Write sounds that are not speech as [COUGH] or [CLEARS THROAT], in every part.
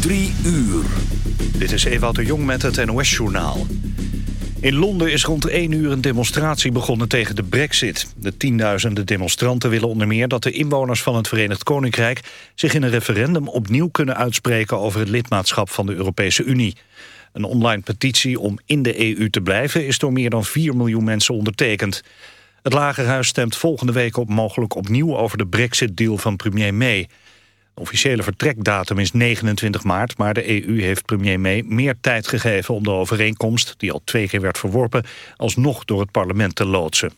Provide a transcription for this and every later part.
Drie uur. Dit is Ewout de Jong met het NOS-journaal. In Londen is rond 1 uur een demonstratie begonnen tegen de brexit. De tienduizenden demonstranten willen onder meer dat de inwoners van het Verenigd Koninkrijk... zich in een referendum opnieuw kunnen uitspreken over het lidmaatschap van de Europese Unie. Een online petitie om in de EU te blijven is door meer dan 4 miljoen mensen ondertekend. Het Lagerhuis stemt volgende week op mogelijk opnieuw over de brexit-deal van premier May... Officiële vertrekdatum is 29 maart, maar de EU heeft premier May meer tijd gegeven om de overeenkomst, die al twee keer werd verworpen, alsnog door het parlement te loodsen.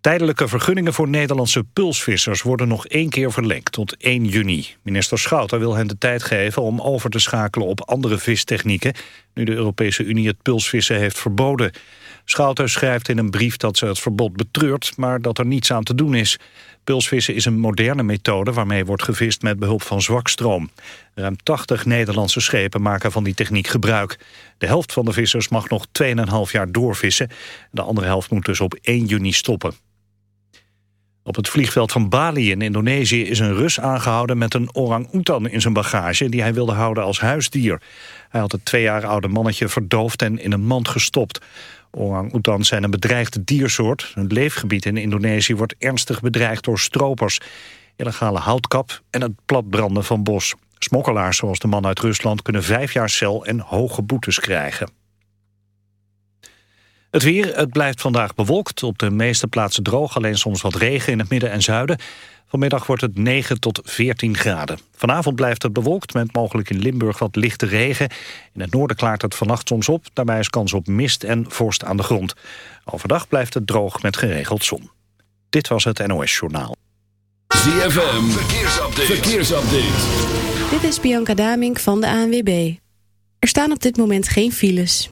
Tijdelijke vergunningen voor Nederlandse pulsvissers worden nog één keer verlengd tot 1 juni. Minister Schouten wil hen de tijd geven om over te schakelen op andere vistechnieken, nu de Europese Unie het pulsvissen heeft verboden. Schouten schrijft in een brief dat ze het verbod betreurt, maar dat er niets aan te doen is. Pulsvissen is een moderne methode waarmee wordt gevist met behulp van zwakstroom. Ruim 80 Nederlandse schepen maken van die techniek gebruik. De helft van de vissers mag nog 2,5 jaar doorvissen. De andere helft moet dus op 1 juni stoppen. Op het vliegveld van Bali in Indonesië is een Rus aangehouden met een orang-oetan in zijn bagage die hij wilde houden als huisdier. Hij had het twee jaar oude mannetje verdoofd en in een mand gestopt. Orang-oetans zijn een bedreigde diersoort. Hun leefgebied in Indonesië wordt ernstig bedreigd door stropers, illegale houtkap en het platbranden van bos. Smokkelaars zoals de man uit Rusland kunnen vijf jaar cel en hoge boetes krijgen. Het weer, het blijft vandaag bewolkt. Op de meeste plaatsen droog, alleen soms wat regen in het midden en zuiden. Vanmiddag wordt het 9 tot 14 graden. Vanavond blijft het bewolkt met mogelijk in Limburg wat lichte regen. In het noorden klaart het vannacht soms op. Daarbij is kans op mist en vorst aan de grond. Overdag blijft het droog met geregeld zon. Dit was het NOS Journaal. ZFM, verkeersupdate. verkeersupdate. Dit is Bianca Damink van de ANWB. Er staan op dit moment geen files.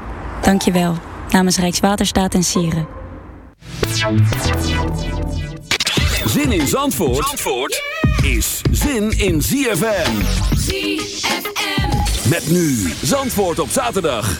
Dank je wel. Namens Rijkswaterstaat en Sieren. Zin in Zandvoort, Zandvoort is zin in ZFM. ZFM. Met nu Zandvoort op zaterdag.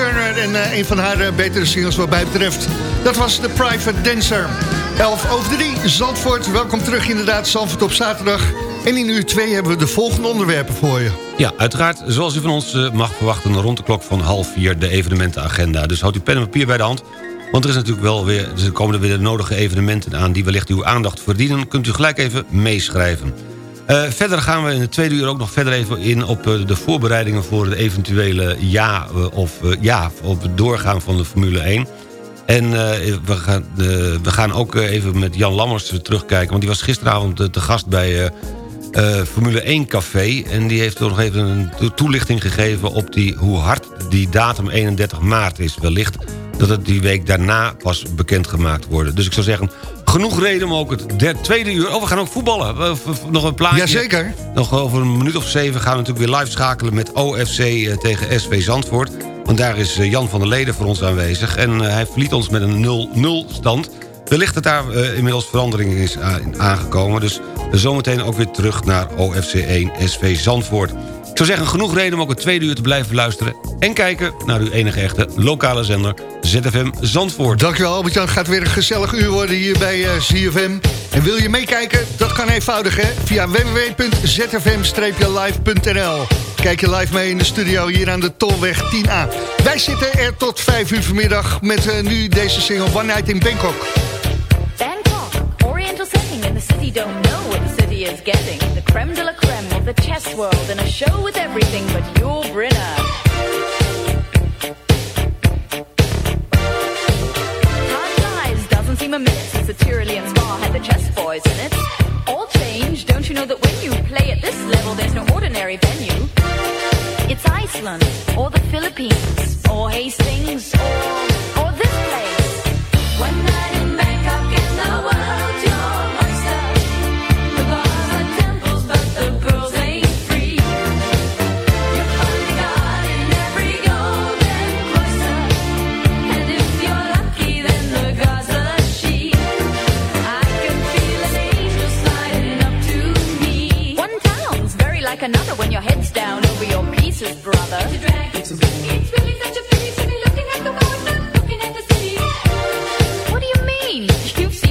En een van haar betere singles wat mij betreft. Dat was de Private Dancer. 11 over 3, Zandvoort. Welkom terug inderdaad, Zandvoort op zaterdag. En in uur 2 hebben we de volgende onderwerpen voor je. Ja, uiteraard, zoals u van ons mag verwachten... rond de klok van half vier de evenementenagenda. Dus houd uw pen en papier bij de hand... Want er, is natuurlijk wel weer, er komen er weer de nodige evenementen aan... die wellicht uw aandacht verdienen. Kunt u gelijk even meeschrijven. Uh, verder gaan we in het tweede uur ook nog verder even in... op uh, de voorbereidingen voor het eventuele ja uh, of ja op het doorgaan van de Formule 1. En we, gaan, we gaan ook even met Jan Lammers terugkijken... want die was gisteravond te gast bij Formule 1 Café... en die heeft nog even een toelichting gegeven op die, hoe hard die datum 31 maart is. Wellicht dat het die week daarna pas bekendgemaakt wordt. Dus ik zou zeggen, genoeg reden om ook het tweede uur... Oh, we gaan ook voetballen. Nog een plaatje. Jazeker. Nog over een minuut of zeven gaan we natuurlijk weer live schakelen... met OFC eh, tegen SV Zandvoort. Want daar is eh, Jan van der Leden voor ons aanwezig. En eh, hij verliet ons met een 0-0 stand. Wellicht dat daar inmiddels verandering is aangekomen. Dus zometeen ook weer terug naar OFC 1 SV Zandvoort zou zeggen, genoeg reden om ook het tweede uur te blijven luisteren... en kijken naar uw enige echte lokale zender ZFM Zandvoort. Dankjewel Albert-Jan, gaat weer een gezellig uur worden hier bij eh, ZFM. En wil je meekijken? Dat kan eenvoudig hè, via www.zfm-live.nl. Kijk je live mee in de studio hier aan de Tolweg 10A. Wij zitten er tot 5 uur vanmiddag met nu deze single One Night in Bangkok. Bangkok, oriental setting and the city don't know what the city is getting. The creme de la creme of the chess world and a show with everything but your Brinner. Time flies, doesn't seem a minute since the Tyrolean Spa had the chess boys in it. All change, don't you know that when you play at this level, there's no ordinary venue? It's Iceland, or the Philippines, or Hastings, or, or this place. One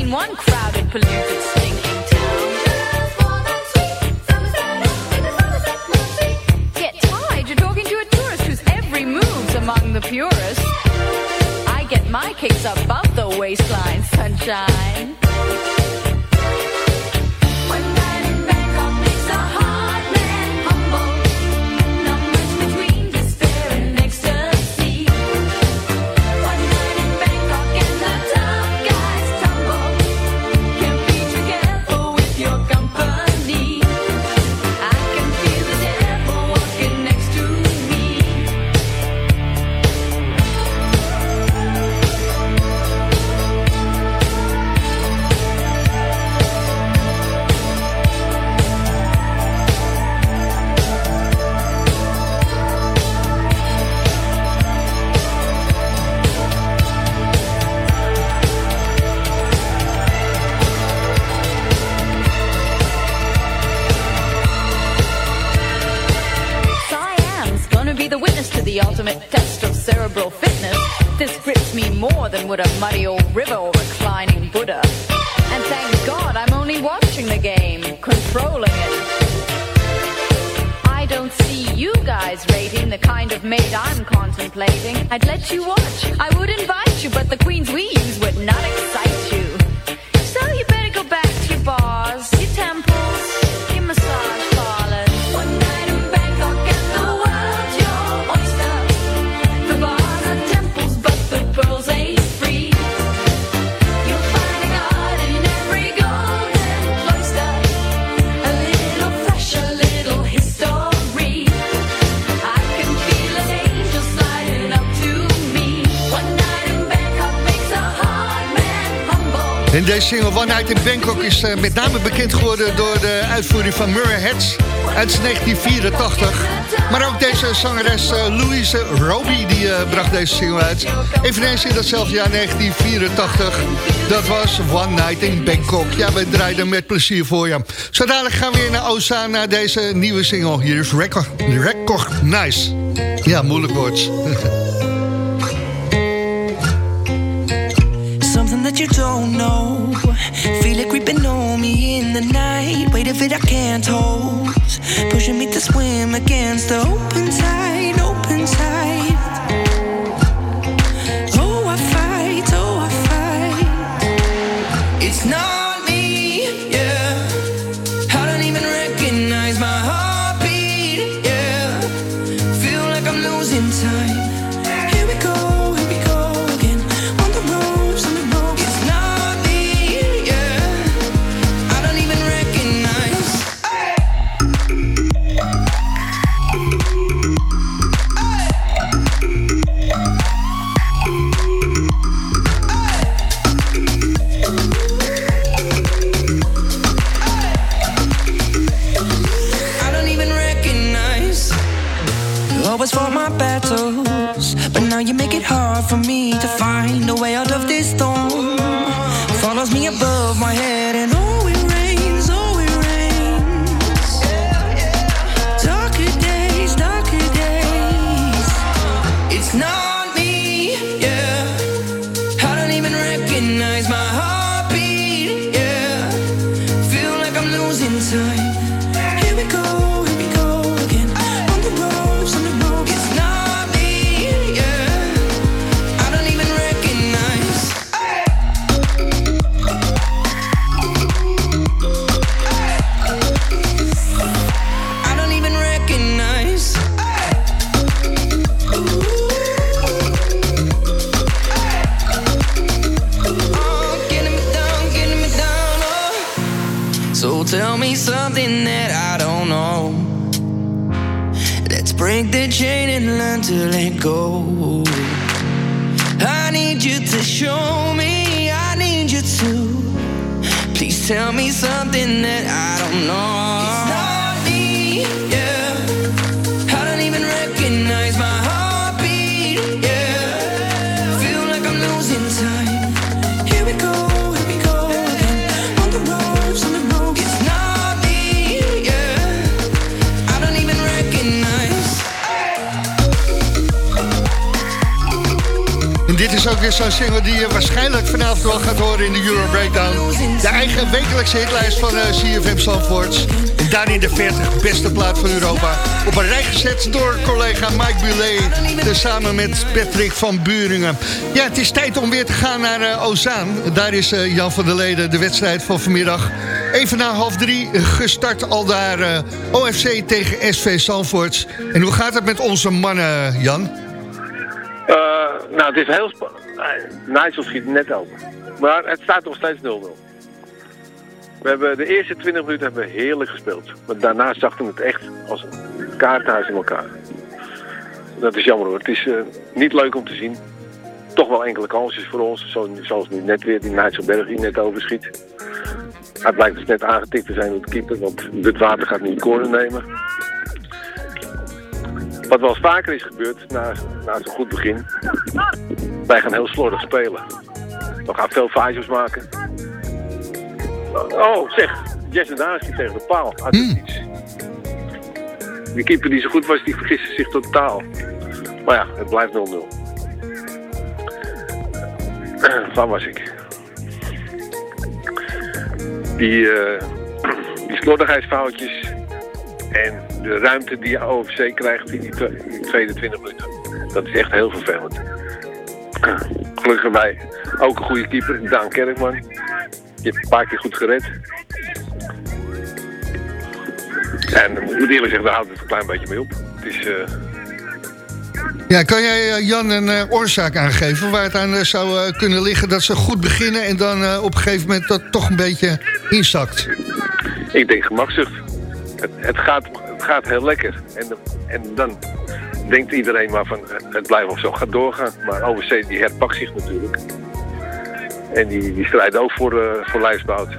One crowded, polluted, stinking town. Get tired, you're talking to a tourist whose every move's among the purest. I get my kicks above the waistline, sunshine. Cerebral fitness. This grips me more than would a muddy old river or reclining Buddha. And thank God I'm only watching the game, controlling it. I don't see you guys rating the kind of maid I'm contemplating. I'd let you watch, I would invite you, but the queens we use would not excite you. Deze single One Night in Bangkok is eh, met name bekend geworden door de uitvoering van Murray Heads uit 1984. Maar ook deze zangeres uh, Louise Roby die eh, bracht deze single uit. Eveneens in datzelfde jaar 1984. Dat was One Night in Bangkok. Ja, we draaiden met plezier voor je. Zo dadelijk gaan we weer naar Oza naar deze nieuwe single. Hier is Record, Record Nice. Ja, moeilijk woord. [LAUGHS] the night. Weight of it I can't hold. Pushing me to swim against the open tide, open tide. En dit is ook weer zo'n single die je waarschijnlijk vanavond wel gaat horen in de Euro Breakdown. De eigen wekelijkse hitlijst van eh, CFM Zandvoort. En daarin de 40 beste plaat van Europa. Op een rij gezet door collega Mike Bulet. Tezamen met Patrick van Buringen. Ja, het is tijd om weer te gaan naar eh, Ozaan. Daar is eh, Jan van der Leden de wedstrijd van vanmiddag. Even na half drie gestart al daar eh, OFC tegen SV Zandvoort. En hoe gaat het met onze mannen, Jan? Eh, nou, het is heel spannend. Nigel schiet net open. Maar het staat nog steeds 0-0. We hebben de eerste 20 minuten hebben we heerlijk gespeeld. Maar daarna zakte het echt als een kaartenhuis in elkaar. Dat is jammer hoor. Het is eh, niet leuk om te zien. Toch wel enkele kansjes voor ons. Zo, zoals nu net weer die Nigel Berg die net overschiet. Hij blijkt dus net aangetikt te zijn door de keeper. Want dit water gaat nu corner nemen. Wat wel vaker is gebeurd na, na zo'n goed begin. Wij gaan heel slordig spelen. We gaan veel foutjes maken. Oh, zeg. Jesse Daanski tegen de paal. Uit het niets. Die keeper die zo goed was, die vergiste zich totaal. Maar ja, het blijft 0-0. Waar [CLEARS THROAT] was ik? Die, eh [CLEARS THROAT] die slordigheidsfoutjes en de ruimte die OFC krijgt in die, twe- in die tweede 20 minuten. Dat is echt heel vervelend. [CLEARS THROAT] Gelukkig wij ook een goede keeper, Daan Kerkman. Je hebt een paar keer goed gered. En ik moet eerlijk zeggen, daar houdt het een klein beetje mee op. Het is, eh, Ja, kan jij eh, Jan een eh, oorzaak aangeven waar het aan zou kunnen liggen dat ze goed beginnen en dan op een gegeven moment dat toch een beetje inzakt? ik denk gemakzucht. Het, het, gaat, gaat heel lekker. En, en dan denkt iedereen maar van het blijft of zo gaat doorgaan. Maar OVC die herpakt zich natuurlijk. En die, die strijden ook voor, eh voor lijfsbehoud.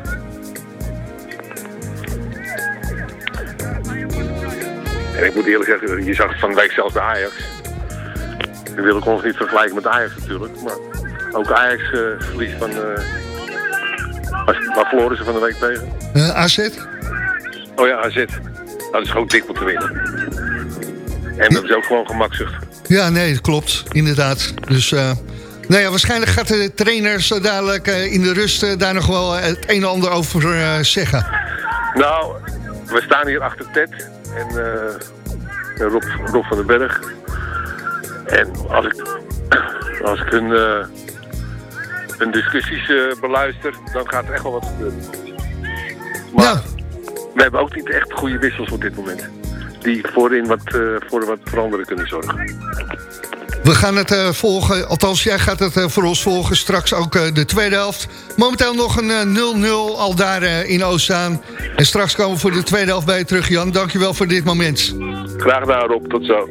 En ik moet eerlijk zeggen, je zag van de week zelfs bij Ajax. We willen ons niet vergelijken met Ajax natuurlijk. Maar ook Ajax eh, verliest van... eh waar, verloren ze van de week tegen? Eh, AZ? Oh ja, AZ. Dat is gewoon dik moeten winnen. En dat is ook gewoon gemakzucht. Ja, nee, dat klopt. Inderdaad. Dus... eh, nou ja, waarschijnlijk gaat de trainer zo dadelijk eh, in de rust eh, daar nog wel het een en ander over zeggen. Nou, we staan hier achter Ted en Rob, Rob van den Berg. En als ik, [CLEARS THROAT] als ik hun, hun discussies beluister, dan gaat er echt wel wat gebeuren. Maar we hebben ook niet echt goede wissels op dit moment. Die voorin wat, eh, voor wat veranderen kunnen zorgen. We gaan het eh, volgen, althans jij gaat het eh, voor ons volgen. Straks ook eh, de tweede helft. Momenteel nog een eh, 0-0 al daar eh, in Oostzaan. En straks komen we voor de tweede helft bij je terug, Jan. Dankjewel voor dit moment. Graag gedaan Rob, tot zo.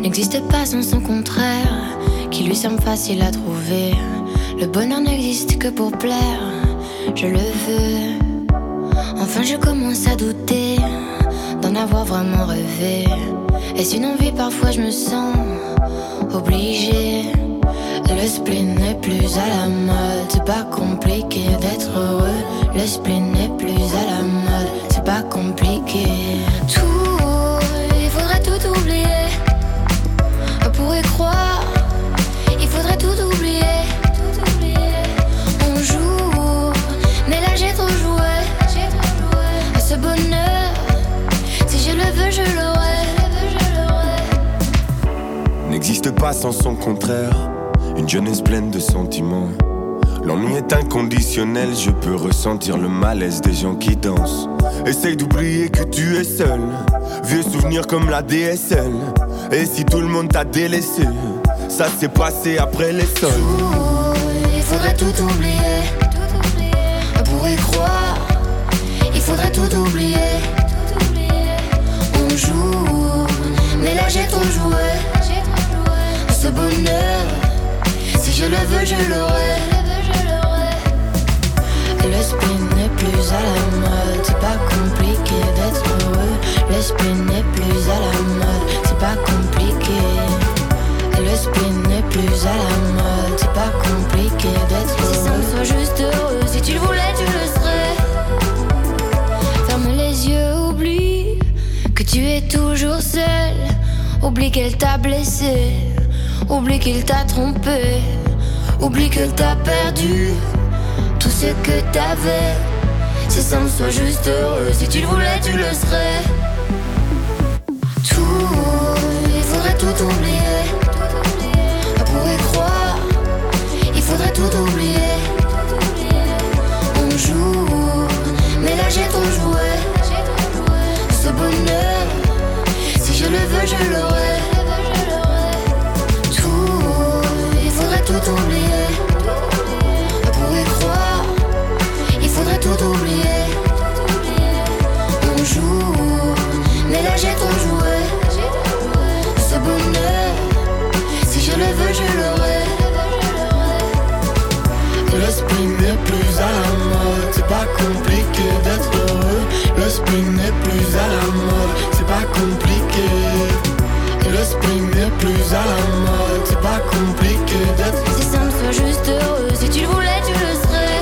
n'existe pas sans son contraire, qui lui semble facile à trouver. Le bonheur n'existe que pour plaire, je le veux. Enfin, je commence à douter d'en avoir vraiment rêvé. Est-ce une envie? Parfois, je me sens obligée. Le spleen n'est plus à la mode, c'est pas compliqué d'être heureux. Le spleen n'est plus à la mode, c'est pas compliqué. Tout, il faudrait tout oublier pour y croire. Pas sans son contraire. Une jeunesse pleine de sentiments. L'ennui est inconditionnel, je peux ressentir le malaise des gens qui dansent. Essaye d'oublier que tu es seul. Vieux souvenirs comme la DSL. Et si tout le monde t'a délaissé, ça s'est passé après les sols. Il faudrait tout oublier. Pour y croire, il faudrait tout oublier. On joue, mais là j'ai trop joué. Ce bonheur, si je le veux, je l'aurai. Le spin n'est plus à la mode, c'est pas compliqué d'être heureux. Le spin n'est plus à la mode, c'est pas compliqué. Le spin n'est plus à la mode, c'est pas compliqué d'être heureux. Si ça me soit juste heureux, si tu le voulais, tu le serais. Ferme les yeux, oublie que tu es toujours seul. Oublie qu'elle t'a blessé, oublie qu'il t'a trompé, oublie qu'elle t'a perdu tout ce que t'avais. Si ça me soit juste heureux, si tu le voulais, tu le serais. Tout, il faudrait tout oublier. Pour y croire, il faudrait tout oublier. On joue, mais là j'ai trop joué. Ce bonheur, si je le veux, je l'aurai. N'est plus à la mode, c'est pas compliqué. Le spin n'est plus à la mode, c'est pas compliqué d'être Si ça me soit juste heureux, si tu le voulais, tu le serais.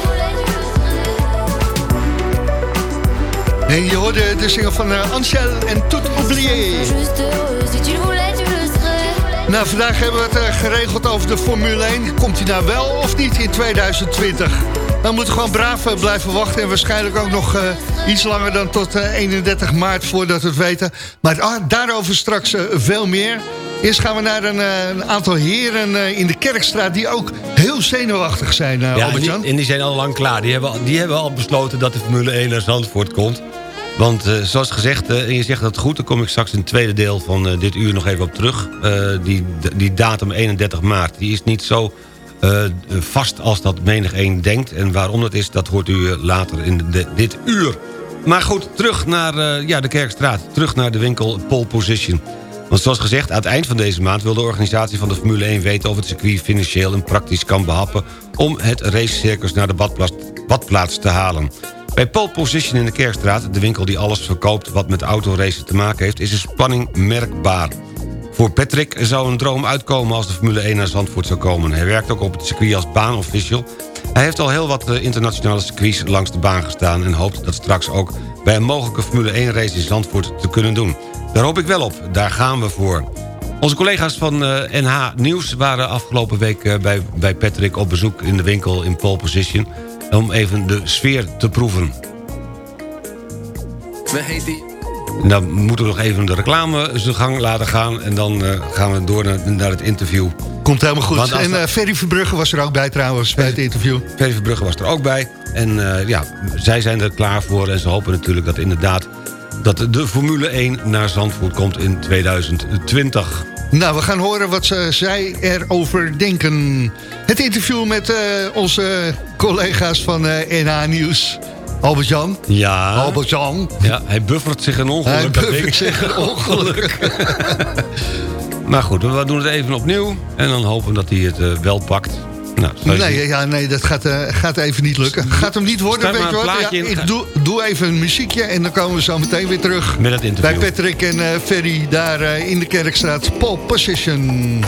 En je hoorde de single van eh, Ansel en Tout Oublié. Juste heureux, si tu le voulais, tu le serais. Nou, vandaag hebben we het eh, geregeld over de Formule 1. Komt hij nou wel of niet in 2020? Dan moeten we gewoon braaf eh, blijven wachten. En waarschijnlijk ook nog eh, iets langer dan tot eh, 31 maart voordat we het weten. Maar ah, daarover straks eh, veel meer. Eerst gaan we naar een, eh, een aantal heren eh, in de Kerkstraat... die ook heel zenuwachtig zijn, eh Ja, en die, Albert-Jan. en die zijn al lang klaar. Die hebben, al- die hebben al besloten dat de Formule 1 naar Zandvoort komt. Want eh, zoals gezegd, eh, en je zegt dat goed... dan kom ik straks in het tweede deel van eh, dit uur nog even op terug. Eh, die, die datum 31 maart, die is niet zo eh, vast als dat menig een denkt. En waarom dat is, dat hoort u eh, later in dit uur. Maar goed, terug naar eh, ja, de Kerkstraat. Terug naar de winkel Pole Position. Want zoals gezegd, aan het eind van deze maand... wil de organisatie van de Formule 1 weten of het circuit financieel en praktisch kan behappen... om het racecircus naar de badplaats, badplaats te halen. Bij Pole Position in de Kerkstraat, de winkel die alles verkoopt... wat met autoracen te maken heeft, is de spanning merkbaar. Voor Patrick zou een droom uitkomen als de Formule 1 naar Zandvoort zou komen. Hij werkt ook op het circuit als baanofficial. Hij heeft al heel wat eh, internationale circuits langs de baan gestaan... en hoopt dat straks ook bij een mogelijke Formule 1 race in Zandvoort te kunnen doen. Daar hoop ik wel op, daar gaan we voor. Onze collega's van NH eh, Nieuws waren afgelopen week eh, bij, bij Patrick op bezoek in de winkel in pole position... om even de sfeer te proeven. We dan moeten we nog even de reclame zijn gang laten gaan... en dan uh, gaan we door naar, naar, het interview. Komt helemaal goed. En uh, Ferry Verbrugge was er ook bij trouwens, bij het interview. Ferry Verbrugge was er ook bij. En uh, ja, zij zijn er klaar voor en ze hopen natuurlijk dat inderdaad... dat de Formule 1 naar Zandvoort komt in 2020. Nou, we gaan horen wat ze, zij erover denken. Het interview met onze collega's van NH Nieuws... Albert-Jan? Ja. Albert-Jan? Ja, hij buffert zich een ongeluk. Hij buffert zich een ongeluk. [LAUGHS] maar goed, we doen het even opnieuw. En dan hopen dat hij het uh, wel pakt. Nou, nee, ja, nee, dat gaat, uh, gaat even niet lukken. Gaat hem niet worden, weet je wat? Ja, ik doe, doe even een muziekje en dan komen we zo meteen weer terug. Met het interview. Bij Patrick en uh, Ferry daar in de Kerkstraat. Pole Position.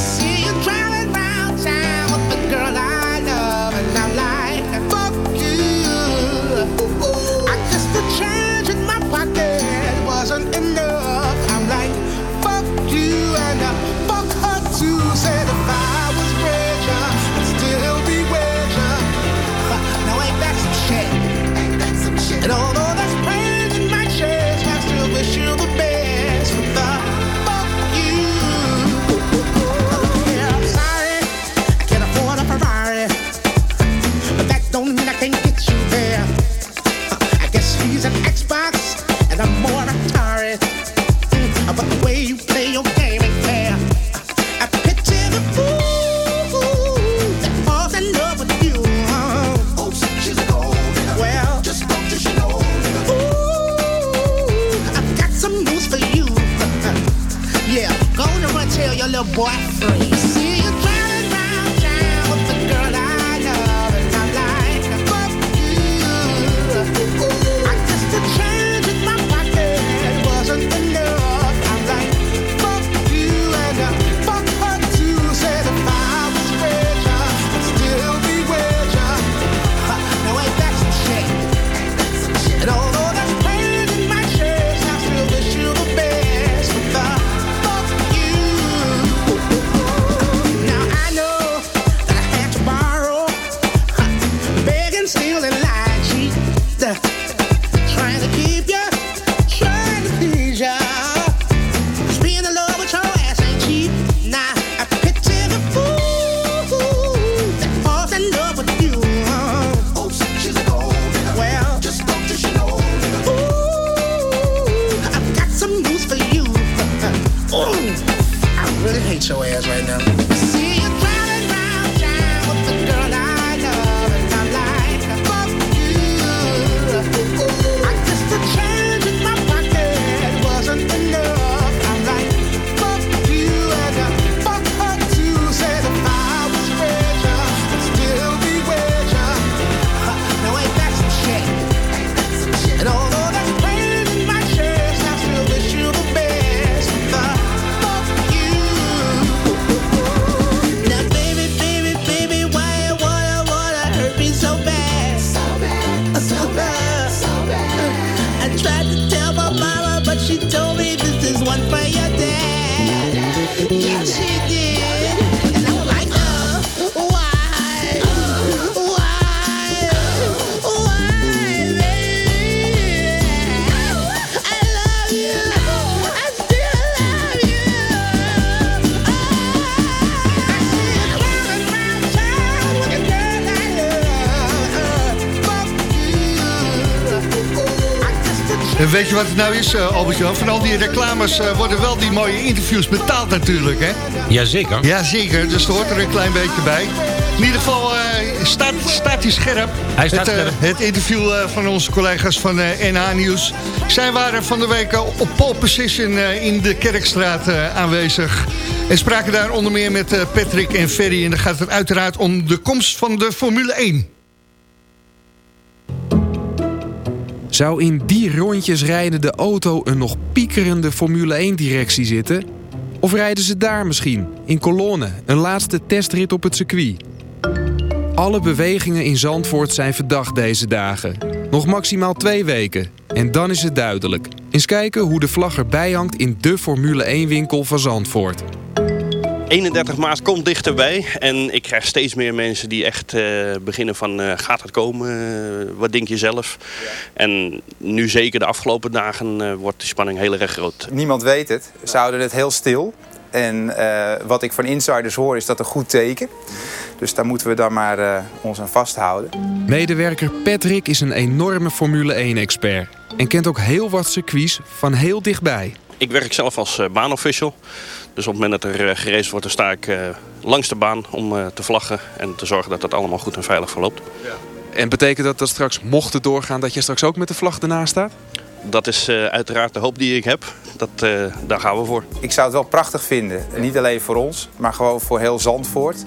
boyfriend. En weet je wat het nou is, uh, Albert-Jan? Van al die reclames uh, worden wel die mooie interviews betaald natuurlijk, hè? Jazeker. Jazeker, dus er hoort er een klein beetje bij. In ieder geval uh, staat, staat hij scherp. Hij staat het, scherp. Het interview van onze collega's van NH Nieuws. Zij waren van de week op pole position in de Kerkstraat aanwezig. En spraken daar onder meer met Patrick en Ferry. En dan gaat het uiteraard om de komst van de Formule 1. Zou in die rondjes rijdende auto een nog piekerende Formule 1-directie zitten? Of rijden ze daar misschien, in kolonne, een laatste testrit op het circuit? Alle bewegingen in Zandvoort zijn verdacht deze dagen. Nog maximaal twee weken. En dan is het duidelijk. Eens kijken hoe de vlag erbij hangt in de Formule 1-winkel van Zandvoort. 31 maart komt dichterbij en ik krijg steeds meer mensen die echt uh, beginnen van uh, gaat het komen, uh, wat denk je zelf? En nu zeker de afgelopen dagen wordt de spanning heel erg groot. Niemand weet het, ze houden het heel stil. En wat ik van insiders hoor is dat een goed teken. Dus daar moeten we dan maar ons aan vasthouden. Medewerker Patrick is een enorme Formule 1-expert. En kent ook heel wat circuits van heel dichtbij. Ik werk zelf als baanofficial. Dus op het moment dat er uh, geraced wordt, dan sta ik uh, langs de baan om uh, te vlaggen en te zorgen dat dat allemaal goed en veilig verloopt. Ja. En betekent dat dat straks, mocht het doorgaan, dat je straks ook met de vlag ernaast staat? Dat is uiteraard de hoop die ik heb. Dat, daar gaan we voor. Ik zou het wel prachtig vinden. Niet alleen voor ons, maar gewoon voor heel Zandvoort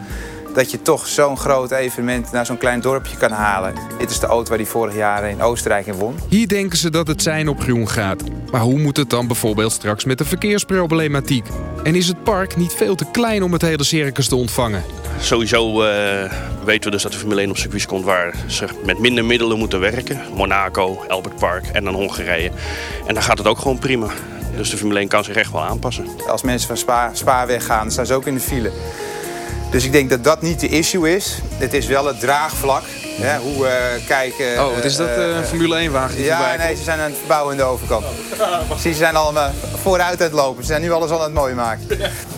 dat je toch zo'n groot evenement naar zo'n klein dorpje kan halen. Dit is de auto waar die vorig jaar in Oostenrijk in won. Hier denken ze dat het zijn op groen gaat. Maar hoe moet het dan bijvoorbeeld straks met de verkeersproblematiek? En is het park niet veel te klein om het hele circus te ontvangen? Sowieso uh, weten we dus dat de Formule 1 op circuits komt waar ze met minder middelen moeten werken. Monaco, Albert Park en dan Hongarije. En dan gaat het ook gewoon prima. Dus de Formule 1 kan zich echt wel aanpassen. Als mensen van Spa, Spa weggaan, dan staan ze ook in de file. Dus ik denk dat dat niet de issue is. Het is wel het draagvlak. Hè, hoe kijken... Oh, wat is dat uh, Formule 1-wagen die Ja, nee, ze zijn aan het bouwen in de overkant. Zie, ze zijn allemaal vooruit aan het lopen. Ze zijn nu alles aan het mooi maken.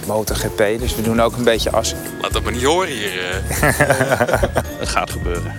MotoGP, dus we doen ook een beetje assen. Laat dat maar niet horen hier. [LAUGHS] het gaat gebeuren.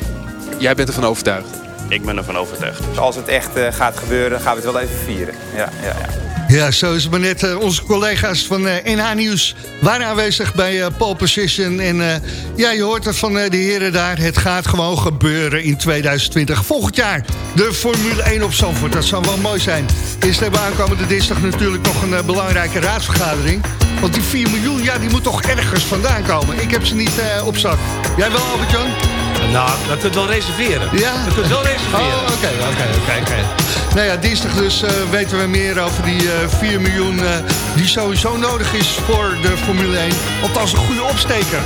Jij bent ervan overtuigd? Ik ben ervan overtuigd. Dus als het echt uh, gaat gebeuren, gaan we het wel even vieren. Ja, ja, ja. Ja, zo is het maar net. Uh, onze collega's van uh, NH Nieuws waren aanwezig bij Pole Position. En ja, je hoort het van de heren daar. Het gaat gewoon gebeuren in 2020. Volgend jaar de Formule 1 op Zandvoort. Dat zou wel mooi zijn. Eerst hebben we aankomende dinsdag natuurlijk nog een belangrijke raadsvergadering. Want die 4 miljoen, ja, die moet toch ergens vandaan komen. Ik heb ze niet op zak. Jij wel, Albert-Jan? Nou, dat kunt wel reserveren. Ja? Dat kunt wel reserveren. Oh, oké, oké, oké. Nou ja, dinsdag dus uh, weten we meer over die uh, 4 miljoen uh, die sowieso nodig is voor de Formule 1. Althans een goede opsteker.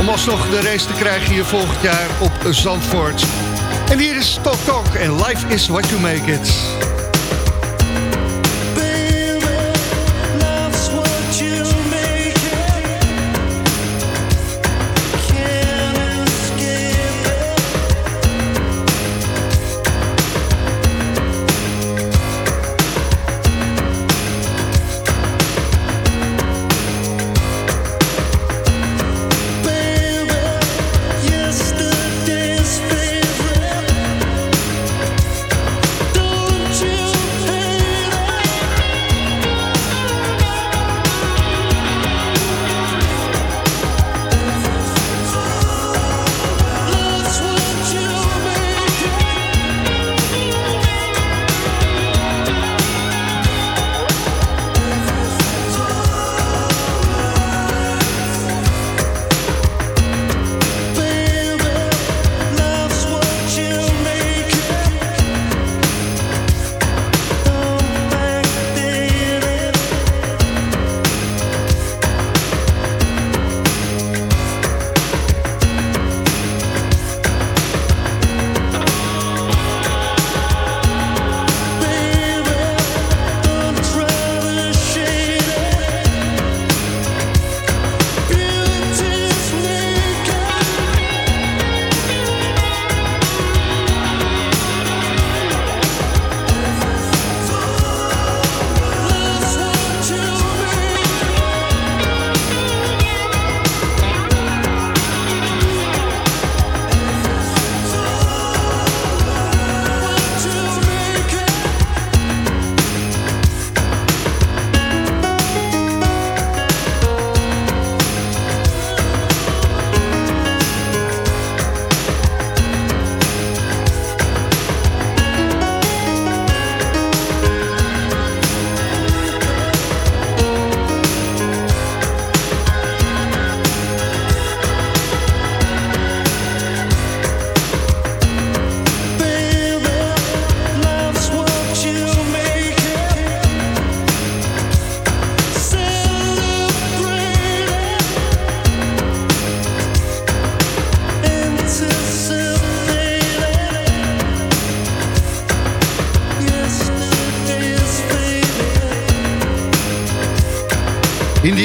Om alsnog de race te krijgen hier volgend jaar op Zandvoort. En hier is Talk Talk en Life is what you make it.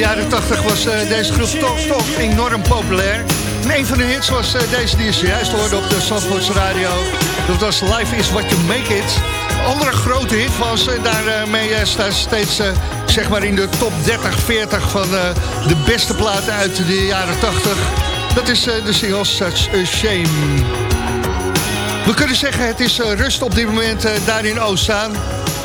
Jaren 80 was uh, deze groep toch, toch enorm populair. En een van de hits was uh, deze die je zojuist hoorde op de Zandvoortse radio. Dat was Life is What You Make It. Andere grote hit was uh, daarmee staat steeds zeg maar in de top 30, 40 van de beste platen uit de jaren 80. Dat is de single Such a Shame. We kunnen zeggen het is rust op dit moment daar in Oostzaan.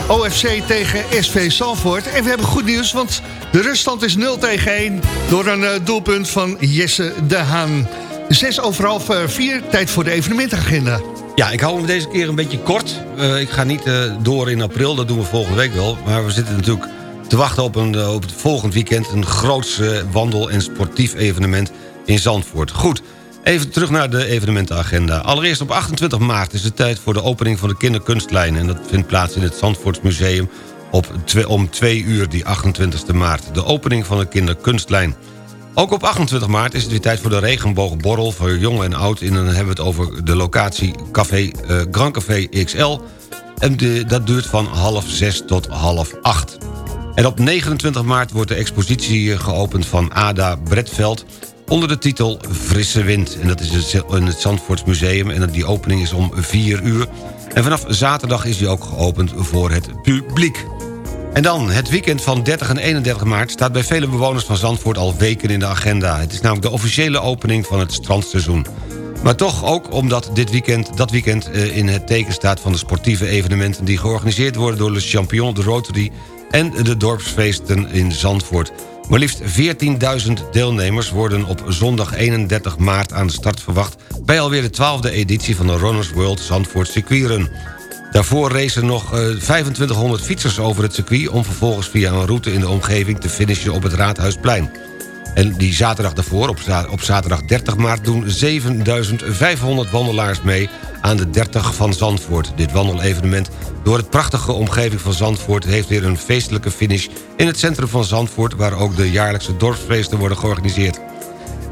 OFC tegen SV Salvoort. En we hebben goed nieuws, want de ruststand is 0 tegen 1... door een uh, doelpunt van Jesse de Haan. 6 over half 4, uh, tijd voor de evenementagenda. Ja, ik hou hem deze keer een beetje kort. Uh, ik ga niet door in april, dat doen we volgende week wel. Maar we zitten natuurlijk te wachten op, een, op het volgend weekend... een groots wandel- en sportief evenement in Zandvoort. Goed, Even terug naar de evenementenagenda. Allereerst op 28 maart is het tijd voor de opening van de kinderkunstlijn... en dat vindt plaats in het Zandvoortsmuseum op om 2 uur, die 28 maart. De opening van de kinderkunstlijn. Ook op 28 maart is het weer tijd voor de regenboogborrel... voor jong en oud. En dan hebben we het over de locatie Café, uh, Grand Café XL. En de, dat duurt van half 6 tot half 8. En op 29 maart wordt de expositie geopend van Ada Bretveld onder de titel Frisse Wind. En dat is in het Zandvoortsmuseum en die opening is om 4 uur. En vanaf zaterdag is die ook geopend voor het publiek. En dan, het weekend van 30 en 31 maart... staat bij vele bewoners van Zandvoort al weken in de agenda. Het is namelijk de officiële opening van het strandseizoen. Maar toch ook omdat dit weekend, dat weekend eh, in het teken staat... van de sportieve evenementen die georganiseerd worden... door Le Champion de Rotary en de dorpsfeesten in Zandvoort. Maar liefst 14.000 deelnemers worden op zondag 31 maart aan de start verwacht... bij alweer de 12e editie van de Runners World Zandvoort Circuitrun. Daarvoor racen nog 2500 eh, fietsers over het circuit... om vervolgens via een route in de omgeving te finishen op het Raadhuisplein. En die zaterdag daarvoor, op zaterdag 30 maart... doen 7500 wandelaars mee aan de 30 van Zandvoort. Dit wandelevenement door het prachtige omgeving van Zandvoort... heeft weer een feestelijke finish in het centrum van Zandvoort... waar ook de jaarlijkse dorpsfeesten worden georganiseerd.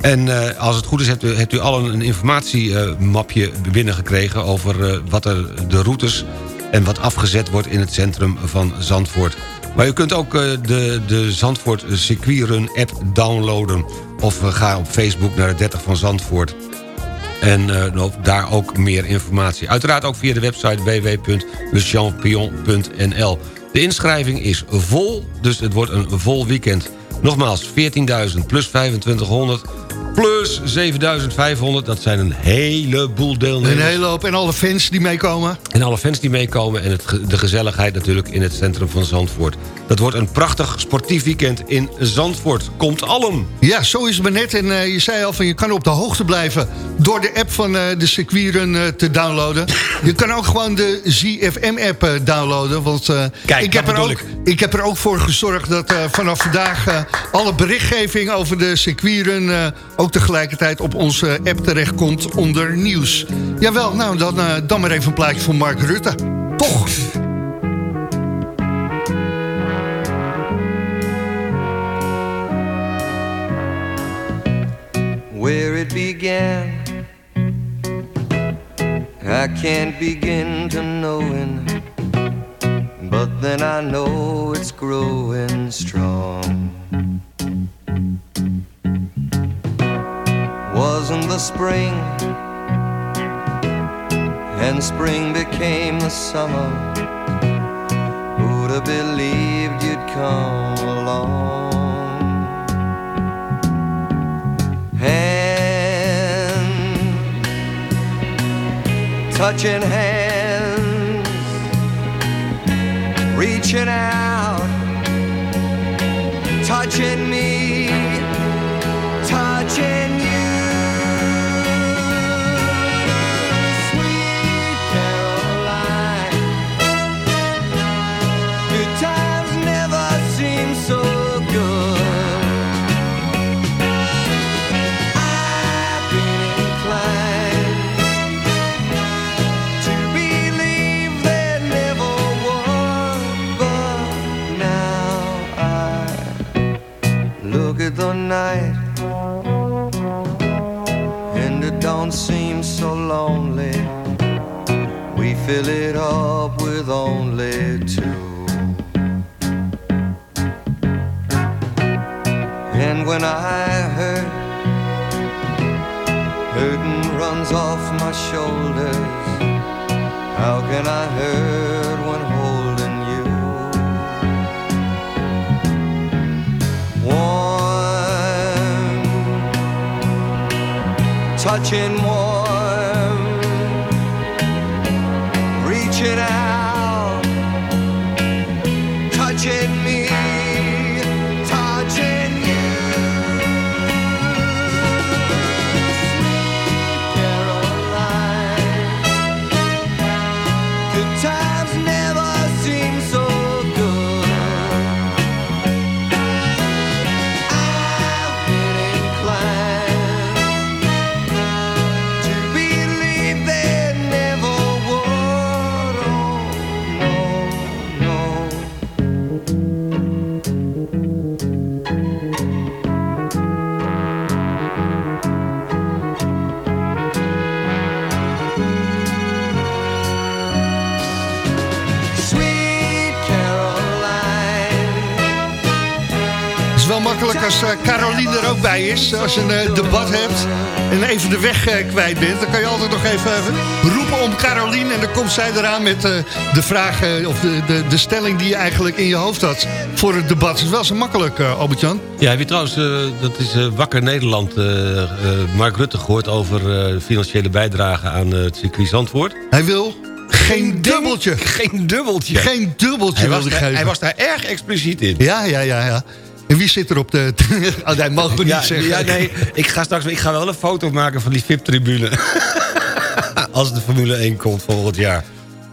En uh, als het goed is, hebt u, hebt u al een, informatiemapje binnengekregen... over uh, wat er de routes en wat afgezet wordt in het centrum van Zandvoort. Maar u kunt ook de, de Zandvoort Circuitrun app downloaden. Of ga op Facebook naar de 30 van Zandvoort. En daar ook meer informatie. Uiteraard ook via de website www.lechampion.nl. De inschrijving is vol, dus het wordt een vol weekend. Nogmaals, 14.000 plus 2500 plus 7500. Dat zijn een heleboel deelnemers. Een hele hoop. En alle fans die meekomen. En alle fans die meekomen. En het, de gezelligheid natuurlijk in het centrum van Zandvoort. Dat wordt een prachtig sportief weekend in Zandvoort. Komt allen. Ja, zo is het maar net. En uh, je zei al van je kan op de hoogte blijven... door de app van uh, de circuitrun uh, te downloaden. je kan ook gewoon de ZFM-app downloaden. Want Kijk, ik, heb er ook, ik. ik. heb er ook voor gezorgd dat vanaf vandaag... alle berichtgeving over de circuitrun ook tegelijkertijd op onze app terechtkomt onder nieuws. Jawel, nou dan, uh, dan maar even een plaatje voor Mark Rutte. Toch? Where it began I can't begin to knowing But then I know it's growing strong wasn't the spring, and spring became the summer. Who'd have believed you'd come along? Hands, touching hands, reaching out, touching me, fill it up with only two And when I hurt, hurting runs off my shoulders. How can I hurt when holding you? Warm, touching warm, als eh, Caroline er ook bij is. Als je een eh, debat hebt en even de weg eh, kwijt bent... dan kan je altijd nog even roepen om Caroline... en dan komt zij eraan met de vraag of de, de, de stelling die je eigenlijk in je hoofd had... voor het debat. Het is wel zo makkelijk, Albert-Jan. Ja, heb je trouwens, dat is Wakker Nederland, Mark Rutte gehoord... over financiële bijdrage aan het circuit Zandvoort? Hij wil geen dubbeltje. Geen dubbeltje. Geen dubbeltje Hij was, daar, hij was daar erg expliciet in. Ja, ja, ja, ja. En wie zit er op de... [LAUGHS] oh, dat mogen we ja, niet zeggen. Ja, nee, ik ga straks ik ga wel een foto maken van die VIP-tribune. [LAUGHS] Als de Formule 1 komt volgend jaar.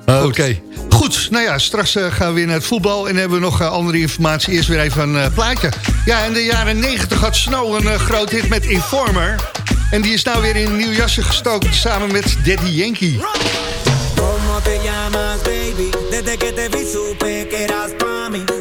Oké. Goed, nou ja, straks eh, gaan we weer naar het voetbal... en hebben we nog eh, andere informatie. Eerst weer even een eh, plaatje. Ja, in de jaren 90 had Snow een groot hit met Informer. En die is nou weer in een nieuw jasje gestoken... samen met Daddy Yankee. ¿Cómo te llamas, baby? Desde que te vi supe que eras pa' mí.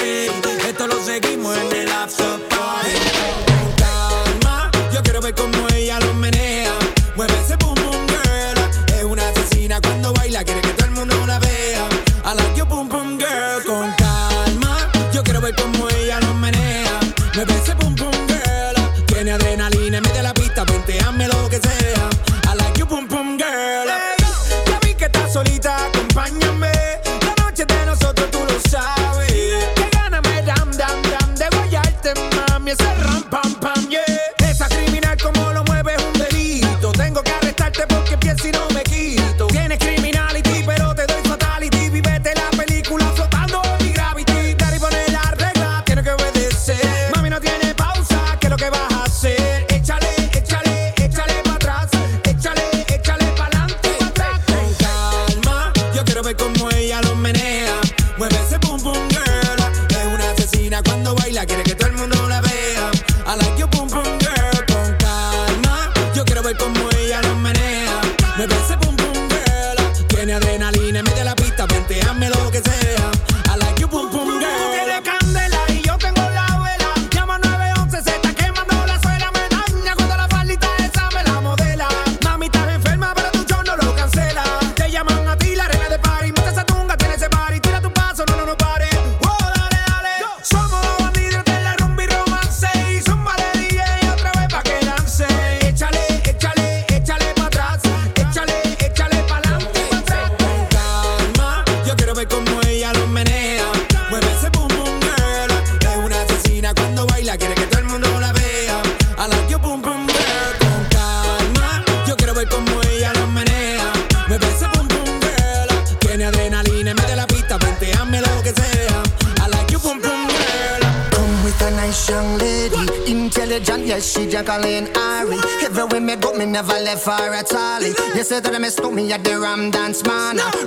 idea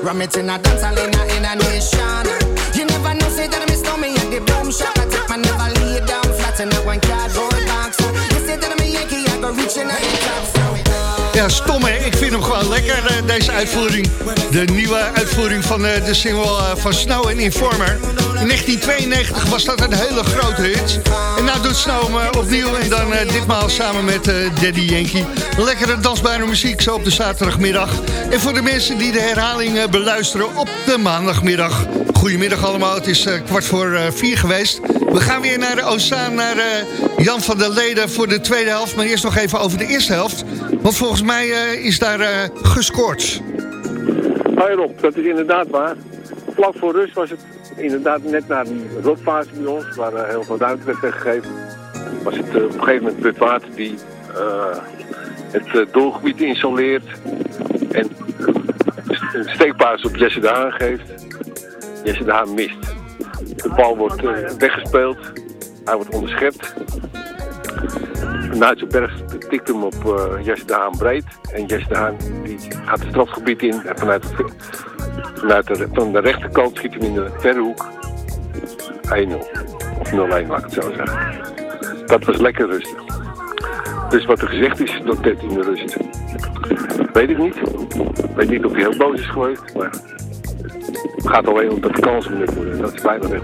Ram it in a dance in a, in a nation. Hè. Ik vind hem gewoon lekker, uh, deze uitvoering. De nieuwe uitvoering van uh, de single uh, van Snow en Informer. In 1992 was dat een hele grote hit. En nou doet Snow hem opnieuw en dan ditmaal samen met Daddy Yankee. Lekkere dansbare muziek zo op de zaterdagmiddag. En voor de mensen die de herhaling beluisteren op de maandagmiddag. Goedemiddag allemaal, het is kwart voor vier geweest. We gaan weer naar de Ozaan, naar Jan van der Leden voor de tweede helft. Maar eerst nog even over de eerste helft. Want volgens mij uh, is daar uh, gescoord. Hoi Rob, dat is inderdaad waar. Vlak voor rust was het inderdaad net na die rotfase bij ons, waar uh, heel veel ruimte werd weggegeven. Was het op een gegeven moment Put Water die het doelgebied isoleert en een steekpaas op Jesse de Haan geeft. Jesse de Haan mist. De bal wordt weggespeeld, hij wordt onderschept. Berg tikt hem op uh, de Haan breed. En Jesse Haan die gaat het strafgebied in. En vanuit, de, vanuit de, van de rechterkant schiet hem in de verre hoek. 1-0. Of 0-1 laat ik het zo zeggen. Dat was lekker rustig. Dus wat er gezegd is, dat 13 rust. Weet ik niet. Weet niet of hij heel boos is geweest. Maar het gaat alleen om dat kans benut worden. Dat is bijna weg.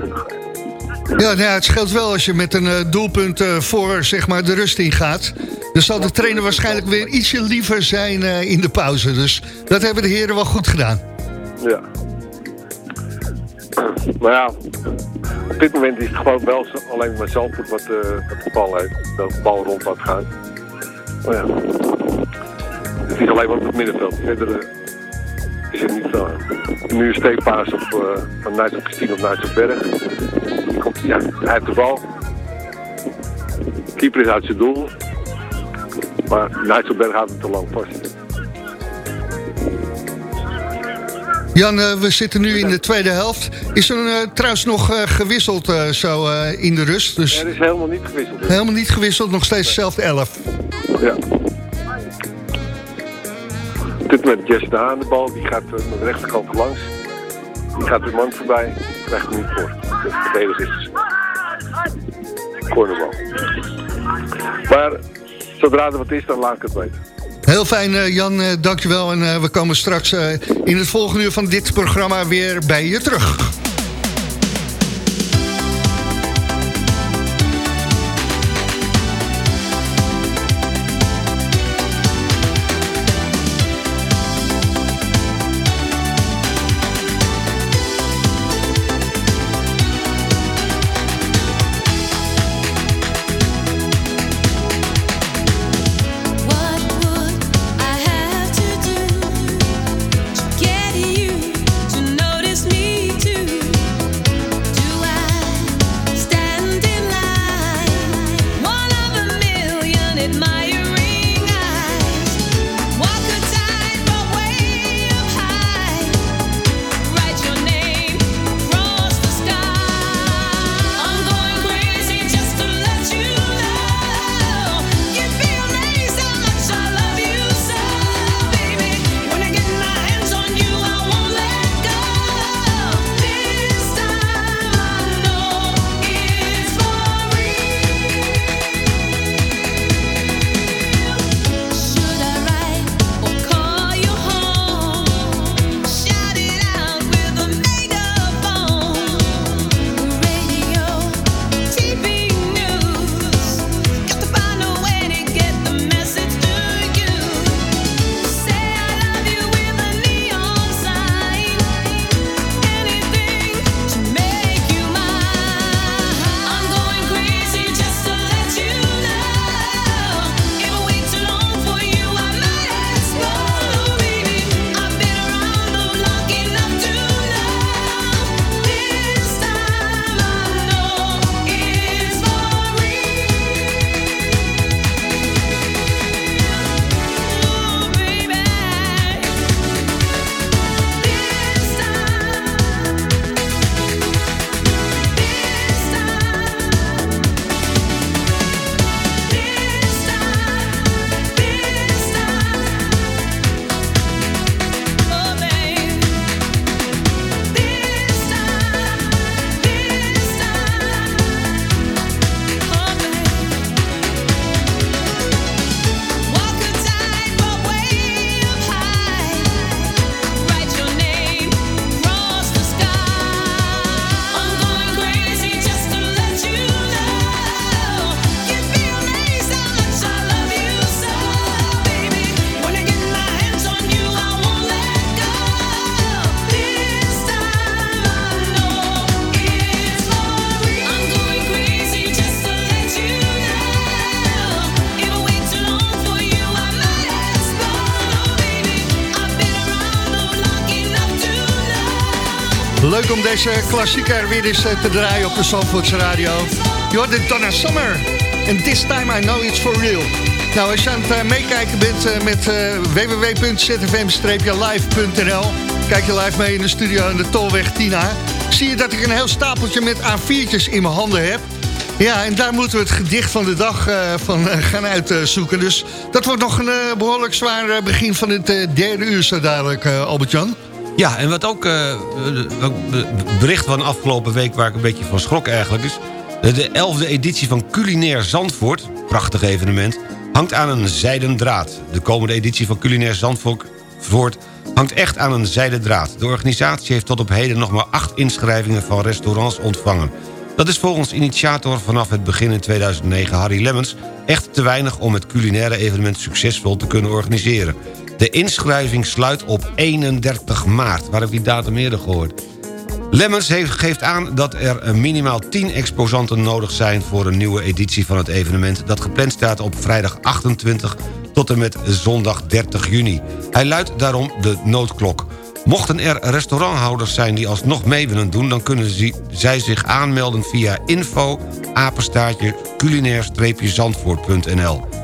Ja, nou het scheelt wel als je met een uh, doelpunt uh, voor zeg maar, de rust ingaat. Dan zal de trainer waarschijnlijk weer ietsje liever zijn uh, in de pauze. Dus dat hebben de heren wel goed gedaan. Ja. Maar ja, op dit moment is het gewoon wel alleen maar Zandvoort wat, wat de bal heeft. Dat de bal rond laat gaan. Maar ja, het is alleen maar op het middenveld. Verder is het niet zo. Nu een steekpaas op, uh, van Nijs Christine op Nijs Berg. Komt, ja, hij heeft de bal. Keeper is uit zijn doel. Maar Nijsselberg houdt het te lang vast. Jan, uh, we zitten nu in de tweede helft. Is er uh, trouwens nog uh, gewisseld zo in de rust? Dus... Er is helemaal niet gewisseld. Helemaal niet gewisseld, nog steeds dezelfde elf. Ja. Dit met Jess de Haan de bal, die gaat naar de rechterkant langs. Die gaat de man voorbij, krijgt hem niet voor. De verdediger is cornerbal. Maar zodra er wat is, dan laat ik het weten. Heel fijn, uh, Jan, uh, dankjewel. En we komen straks in het volgende uur van dit programma weer bij je terug. Deze klassieker weer eens te draaien op de Zandvoortse radio. Je hoort de Donna Summer. En this time I know it's for real. Nou, als je aan het meekijken bent met www.zfm-live.nl... kijk je live mee in de studio in de Tolweg Tina... zie je dat ik een heel stapeltje met A4'tjes in mijn handen heb... Ja, en daar moeten we het gedicht van de dag van gaan uitzoeken. Dus dat wordt nog een behoorlijk zwaar begin van het derde uur zo dadelijk, Albert-Jan. Ja, en wat ook bericht van afgelopen week waar ik een beetje van schrok eigenlijk is... de elfde editie van Culinair Zandvoort, prachtig evenement... hangt aan een zijden draad. De komende editie van Culinair Zandvoort hangt echt aan een zijden draad. De organisatie heeft tot op heden nog maar acht inschrijvingen van restaurants ontvangen... Dat is volgens initiator vanaf het begin in 2009 Harry Lemmens... echt te weinig om het culinaire evenement succesvol te kunnen organiseren. De inschrijving sluit op 31 maart. Waar heb ik die datum eerder gehoord? Lemmens geeft aan dat er minimaal 10 exposanten nodig zijn... voor een nieuwe editie van het evenement... dat gepland staat op vrijdag 28 tot en met zondag 30 juni. Hij luidt daarom de noodklok. Mochten er restauranthouders zijn die alsnog mee willen doen... dan kunnen zij zich aanmelden via info apenstaartje culinair-zandvoort.nl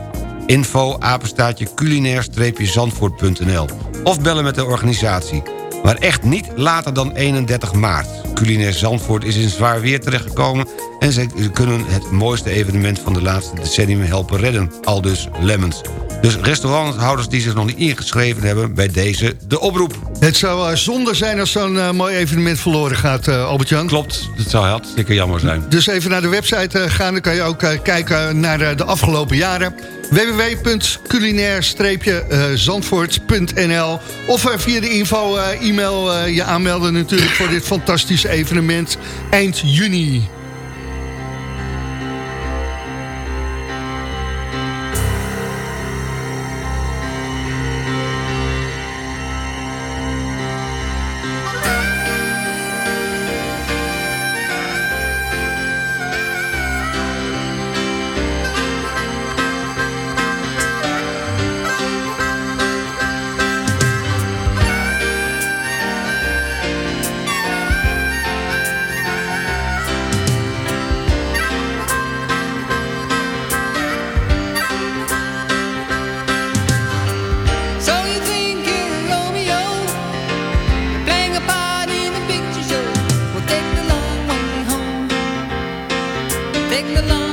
info apenstaartje culinair-zandvoort.nl of bellen met de organisatie. Maar echt niet later dan 31 maart. Culinair Zandvoort is in zwaar weer terechtgekomen... en ze kunnen het mooiste evenement van de laatste decennium helpen redden. Aldus Lemmens. Dus restauranthouders die zich nog niet ingeschreven hebben... bij deze de oproep. Het zou uh, zonde zijn als zo'n uh, mooi evenement verloren gaat, uh, Albert-Jan. Klopt, dat zou hartstikke jammer zijn. Dus even naar de website gaan, dan kan je ook kijken naar de afgelopen jaren www.culinair-zandvoort.nl of via de info-e-mail je aanmelden natuurlijk voor dit fantastische evenement eind juni. Take the long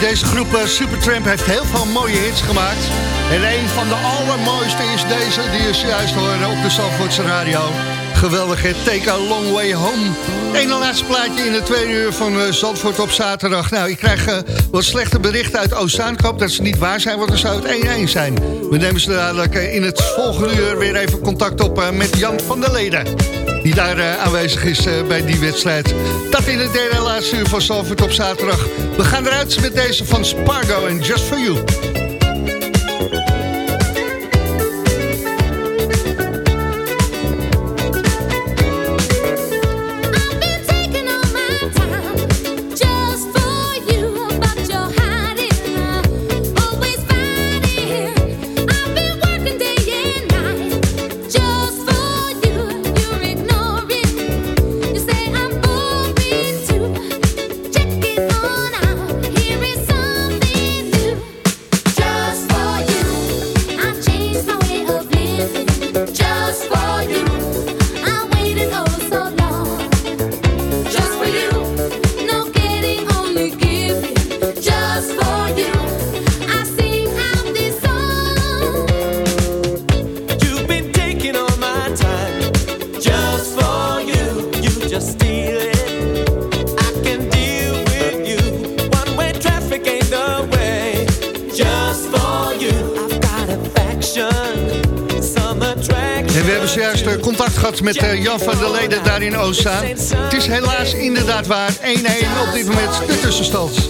deze groep uh, Supertramp heeft heel veel mooie hits gemaakt. En een van de allermooiste is deze, die is juist horen op de Zandvoortse radio. Geweldige Take a Long Way Home. Eén laatste plaatje in de tweede uur van uh, Zandvoort op zaterdag. Nou, ik krijg uh, wat slechte berichten uit Oostzaan. Ik hoop dat ze niet waar zijn, want dan zou het 1-1 zijn. We nemen ze dadelijk in het volgende uur weer even contact op met Jan van der Leden. Die daar aanwezig is bij die wedstrijd. Dat in het derde uur van Zandvoort op zaterdag. We gaan eruit met deze van Spargo en Just For You. Het is helaas inderdaad waar 1-1 op dit moment de tussenstand.